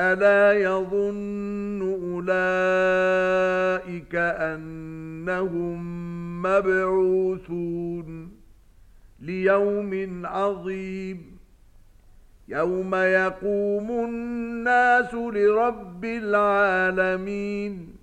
الا يظن اولئك انهم مبعوثون ليوم عظيم يوم يقوم الناس لرب العالمين